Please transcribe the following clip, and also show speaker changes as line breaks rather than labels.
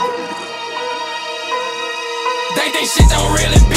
They think shit don't really